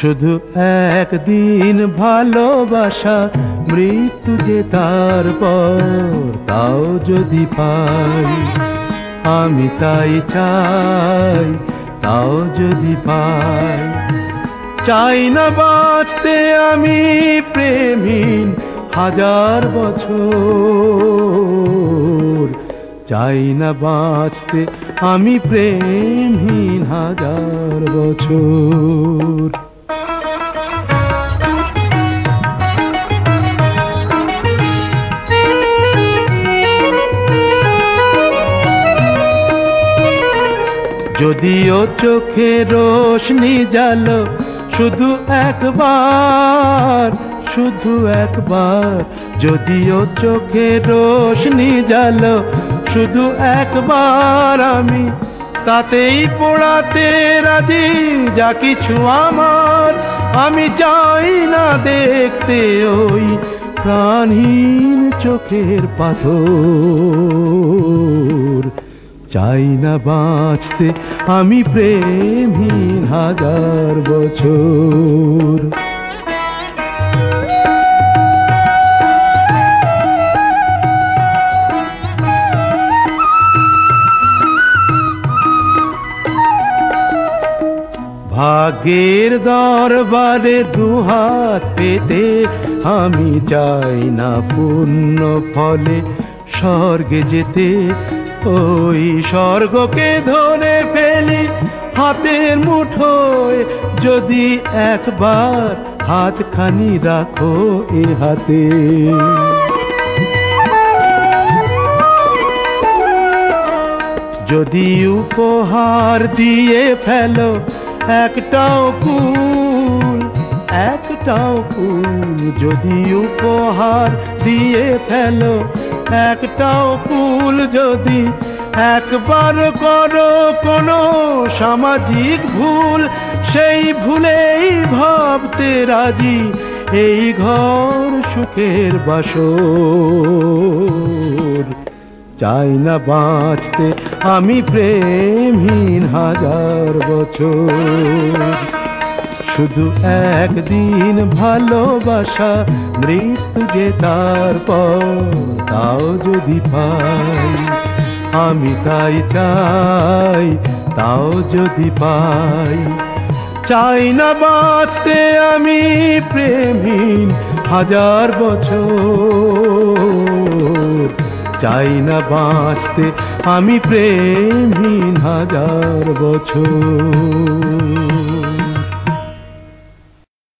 শুধু একদিন ভালোবাসা, মৃত্যু যে তারপর তাও যদি পাই। আমি তাই চাই, তাও যদি পাই। চাই না বাঁচতে আমি প্রেমহীন হাজার বছর। চাই না বাঁচতে আমি প্রেমহীন হাজার বছর। যদিও চোখে রোশনি জালো শুধু একবার শুধু একবার। যদিও চোখে রোশনি জালো শুধু একবার আমি তাতেই পোড়াতে রাজি। যা কিছু আমার, আমি চাই না দেখতে ওই প্রাণহীন চোখের পাথর। চাই না বাঁচতে, আমি প্রেমহীন হাজার বছর। ভাগ্যের দরবারে দুহাত পেতে আমি চাই না পূর্ণ ফলে স্বর্গে যেতে ওই স্বর্গকে ধরে ফেলি হাতের মুঠোয়। যদি একবার হাতখানি রাখো এ হাতে। যদি উপহার দিয়ে ফেলো একটাও কুল একটাও কুল যদি উপহার দিয়ে ফেলো একটাও কুল যদি একবার করো কোনো সামাজিক ভুল, সেই ভুলেই ভাবতে রাজি এই ঘর সুখের বাসর। চাই না বাঁচতে আমি প্রেমহীন হাজার বছর। শুধু একদিন ভালোবাসা, মৃত্যু যে তারপর তাও যদি পাই। আমি তাই চাই, তাও যদি পাই। চাই না বাঁচতে আমি প্রেমহীন হাজার বছর। চাই না বাঁচতে আমি প্রেমহীন হাজার বছর।